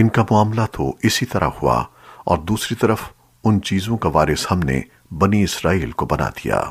ان کا معاملہ تو اسی طرح ہوا اور دوسری طرف ان چیزوں کا وارث ہم نے بنی اسرائیل کو بنا دیا۔